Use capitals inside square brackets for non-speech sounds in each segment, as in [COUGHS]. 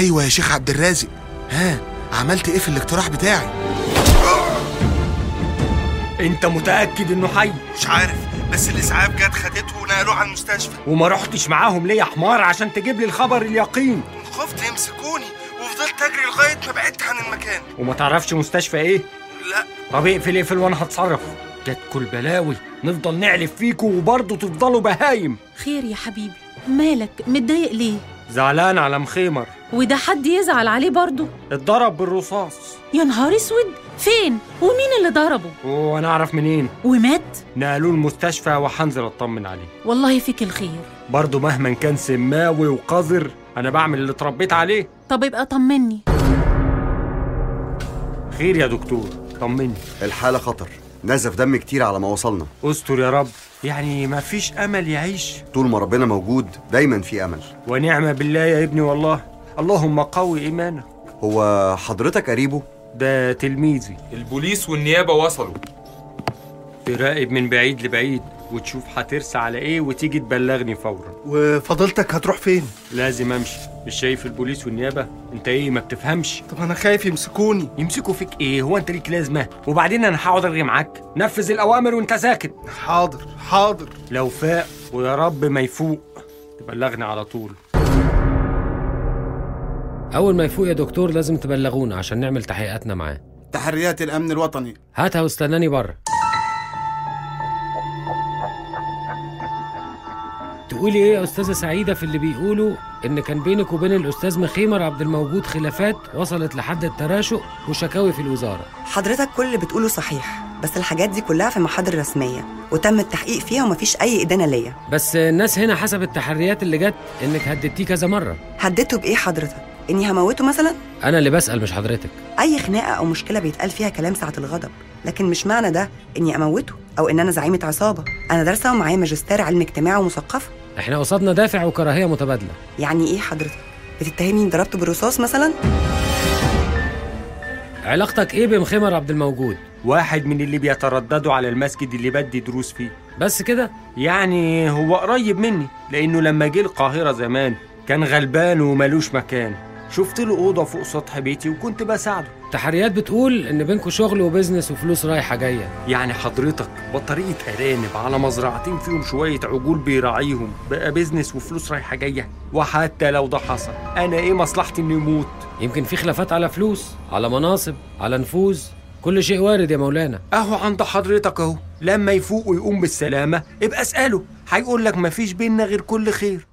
أيوه يا شيخ عبد الرازق. ها عملت إيه في الاقتراح بتاعي؟ أنت متأكد إنه حي؟ مش عارف بس الإسعاف جت خدته ونقلوه على المستشفى. وما رحتش معاهم ليه يا حمار عشان تجيب لي الخبر اليقين. خفت يمسكوني وفضلت أجري لغاية ما بعدت عن المكان. وما تعرفش مستشفى إيه؟ لا. طب اقفل اقفل وأنا هتصرف. جاتكوا البلاوي نفضل نعلف فيكوا وبرضه تفضلوا بهايم. خير يا حبيبي. مالك؟ متضايق ليه؟ زعلان على مخيمر. وده حد يزعل عليه برضه. اتضرب بالرصاص. يا نهار اسود. فين؟ ومين اللي ضربه؟ وأنا أعرف منين. ومات؟ نقلوه المستشفى وهنزل اطمن عليه. والله فيك الخير. برضه مهما كان سماوي وقذر أنا بعمل اللي اتربيت عليه. طب ابقى طمني. خير يا دكتور طمني. الحالة خطر. نزف دم كتير على ما وصلنا. استر يا رب. يعني ما فيش أمل يعيش. طول ما ربنا موجود دايما في أمل. ونعم بالله يا ابني والله. اللهم قوي إيمانك. هو حضرتك قريبه؟ ده تلميذي. البوليس والنيابة وصلوا. تراقب من بعيد لبعيد وتشوف هترسى على إيه وتيجي تبلغني فورا. وفضلتك هتروح فين؟ لازم أمشي. مش شايف البوليس والنيابة؟ أنت إيه ما بتفهمش؟ طب أنا خايف يمسكوني. يمسكوا فيك إيه؟ هو أنت ليك لازمة. وبعدين أنا هقعد ارغي معاك. نفذ الأوامر وأنت ساكت. حاضر حاضر. لو فاق ويا رب ما يفوق تبلغني على طول. أول ما يفوق يا دكتور لازم تبلغونا عشان نعمل تحقيقاتنا معاه. تحريات الأمن الوطني. هاتها واستناني بره. تقولي إيه يا أستاذة سعيدة في اللي بيقولوا إن كان بينك وبين الأستاذ مخيمر عبد الموجود خلافات وصلت لحد التراشق وشكاوي في الوزارة. حضرتك كل اللي بتقوله صحيح بس الحاجات دي كلها في محاضر رسمية وتم التحقيق فيها ومفيش أي إدانة ليا. بس الناس هنا حسب التحريات اللي جت إنك هددتيه كذا مرة. هددته بإيه حضرتك؟ إني هموته مثلا؟ أنا اللي بسأل مش حضرتك. أي خناقة أو مشكلة بيتقال فيها كلام ساعة الغضب. لكن مش معنى ده إني أموته أو إن أنا زعيمة عصابة. أنا دارسة ومعايا ماجستير علم اجتماع ومثقفة إحنا قصادنا دافع وكراهية متبادلة. يعني إيه حضرتك؟ بتتهمني إني ضربته بالرصاص مثلا؟ علاقتك إيه بمخيمر عبد الموجود؟ واحد من اللي بيترددوا على المسجد اللي بيدي دروس فيه. بس كده؟ يعني هو قريب مني لأنه لما جه القاهرة زمان كان غلبان وملوش مكان. شفت له أوضة فوق سطح بيتي وكنت بساعده. تحريات بتقول إن بينكم شغل و business وفلوس رايحة جاية. يعني حضرتك بطارية أرانب على مزرعتين فيهم شوية عجول بيراعيهم بقى business وفلوس رايحة جاية. وحتى لو ده حصل أنا إيه مصلحتي إنه يموت يمكن في خلافات على فلوس على مناصب على نفوذ. كل شيء وارد يا مولانا. أهو عند حضرتك أهو. لما يفوق ويقوم بالسلامة ابقى اسأله. هيقول لك مفيش بينا غير كل خير.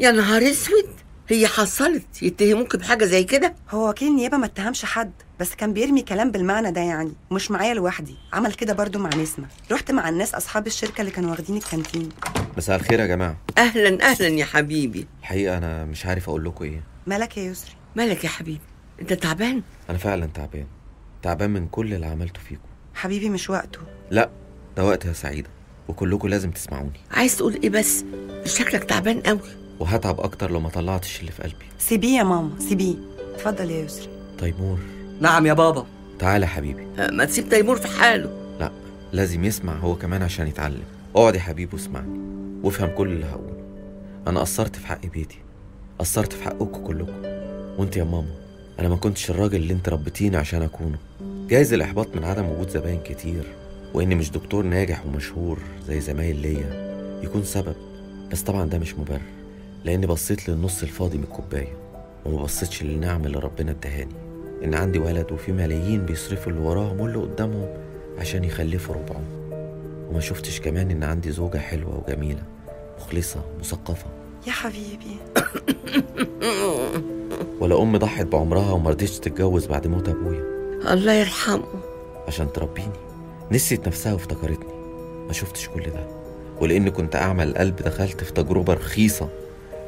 يا نهار أسود! هي حصلت. يتهموك بحاجة زي كده؟ هو وكيل النيابة ما اتهمش حد بس كان بيرمي كلام بالمعنى ده يعني. مش معايا لوحدي. عمل كده برضو مع نسمة. رحت مع الناس أصحاب الشركة اللي كانوا واخدين الكانتين. مساء الخير يا جماعة. أهلا أهلا يا حبيبي. الحقيقة أنا مش عارف أقول لكم إيه. مالك يا يسري. مالك يا حبيبي. أنت تعبان؟ أنا فعلا تعبان. تعبان من كل اللي عملته فيكم. حبيبي مش وقته. لا ده وقت يا سعيدة. وكلكم لازم تسمعوني. عايز تقول إيه بس؟ شكلك تعبان قوي وهتعب أكتر لو ما طلعتش اللي في قلبي. سيبيه يا ماما سيبيه. اتفضل يا يسري. تيمور. نعم يا بابا. تعالى يا حبيبي. أه، ما تسيب تيمور في حاله. لا لازم يسمع هو كمان عشان يتعلم. اقعد يا حبيبي واسمعني وافهم كل اللي هقوله. أنا قصرت في حق بيتي قصرت في حقكم كلكم. وأنت يا ماما أنا ما كنتش الراجل اللي أنت ربيتيني عشان أكونه. جايز الإحباط من عدم وجود زباين كتير وإني مش دكتور ناجح ومشهور زي زمايل ليا يكون سبب بس طبعا ده مش مبرر. لأني بصيت للنص الفاضي من الكوباية وما بصيتش للنعم اللي ربنا ادهاني إن عندي ولد وفي ملايين بيصرفوا اللي وراهم واللي قدامهم عشان يخلفوا ربعهم. وما شفتش كمان إن عندي زوجة حلوة وجميلة مخلصة مثقفة. يا حبيبي. [COUGHS] ولا أم ضحت بعمرها وما رضيتش تتجوز بعد موت أبويا. الله يرحمه. عشان تربيني. نسيت نفسها وافتكرتني. ما شفتش كل ده. ولأن كنت أعمى القلب دخلت في تجربة رخيصة.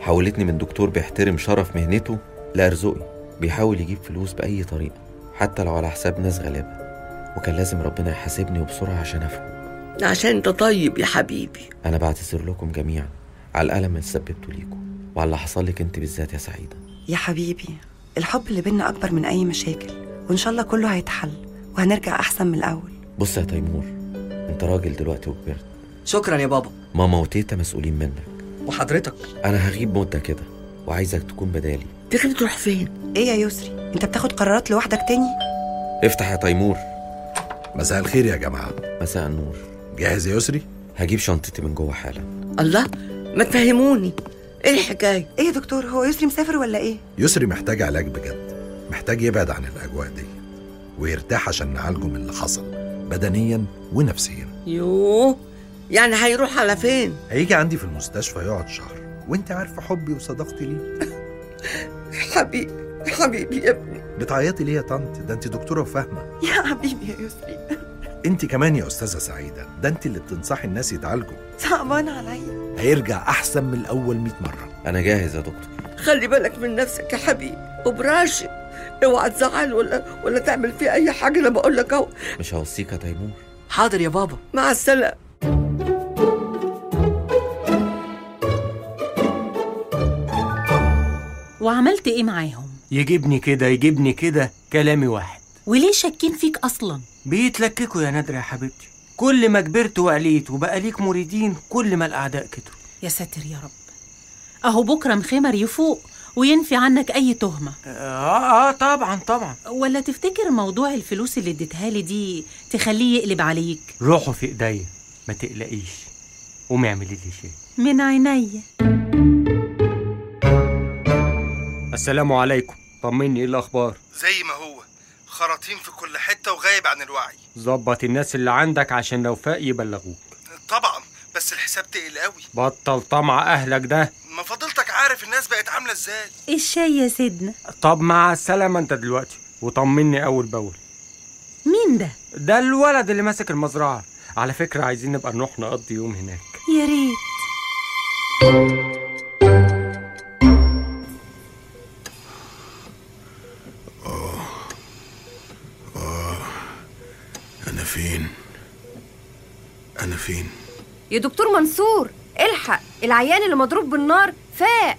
حولتني من دكتور بيحترم شرف مهنته لأرزقي بيحاول يجيب فلوس بأي طريقة حتى لو على حساب ناس غلابة. وكان لازم ربنا يحاسبني وبسرعة عشان أفهم. عشان أنت طيب يا حبيبي. أنا بعتذر لكم جميعا. على الألم اللي سببته ليكم. وعلى اللي حصل لك أنت بالذات يا سعيدة. يا حبيبي الحب اللي بينا أكبر من أي مشاكل. وإن شاء الله كله هيتحل. وهنرجع أحسن من الأول. بص يا تيمور أنت راجل دلوقتي وكبرت. شكرا يا بابا. ماما وتيتا مسؤولين منك. وحضرتك. أنا هغيب مدة كده وعايزك تكون بدالي. تغني تروح فين؟ إيه يا يسري؟ أنت بتاخد قرارات لوحدك تاني؟ افتح يا تيمور. مساء الخير يا جماعة. مساء النور. جاهز يا يسري؟ هجيب شنطتي من جوه حالا. الله ما تفهموني. إيه الحكاية إيه يا دكتور هو يسري مسافر ولا إيه؟ يسري محتاج علاج بجد. محتاج يبعد عن الأجواء دي ويرتاح عشان نعالجه من اللي حصل بدنيا ونفسيا. يوه. يعني هيروح على فين؟ هيجي عندي في المستشفى يقعد شهر وانت عارفة حبي وصداقتي ليه؟ [LAUGHS] حبيبي حبيبي يا ابني. بتعيطي ليه يا طنط؟ ده انت دكتورة وفاهمة. يا حبيبي يا يسري. انت كمان يا أستاذة سعيدة ده انت اللي بتنصحي الناس يتعالجوا. صعبان عليا. هيرجع أحسن من الأول 100 مرة. أنا جاهز يا دكتور. خلي بالك من نفسك يا حبيبي وبراشد اوعى تزعل ولا ولا تعمل فيه أي حاجة أنا بقول لك أهو. مش هوصيك يا تيمور. حاضر يا بابا. مع السلامة. وعملت إيه معاهم؟ يجيبني كده يجيبني كده كلامي واحد. وليه شاكين فيك أصلا؟ بيتلككوا يا نادرة يا حبيبتي. كل ما كبرت وقليت وبقى ليك مريدين كل ما الأعداء كتروا. يا ساتر يا رب. أهو بكرة مخمر يفوق وينفي عنك أي تهمة. آه, آه طبعا طبعا. ولا تفتكر موضوع الفلوس اللي اديتها لي دي تخليه يقلب عليك؟ روحوا في إيديا ما تقلقيش. قومي اعملي لي شيء. من عينيا. السلام عليكم. طمني إيه الأخبار؟ زي ما هو. خراطيم في كل حتة وغايب عن الوعي. ظبط الناس اللي عندك عشان لو فاق يبلغوك. طبعا بس الحساب تقل قوي. بطل طمع أهلك ده. ما فضلتك عارف الناس بقت عاملة إزاي. الشاي يا سيدنا؟ طب مع السلامة أنت دلوقتي وطمني أول بأول. مين ده؟ ده الولد اللي ماسك المزرعة. على فكرة عايزين نبقى نروح نقضي يوم هناك. يا ريت. أنا فين؟ أنا فين؟ يا دكتور منصور الحق العيان اللي مضروب بالنار فاق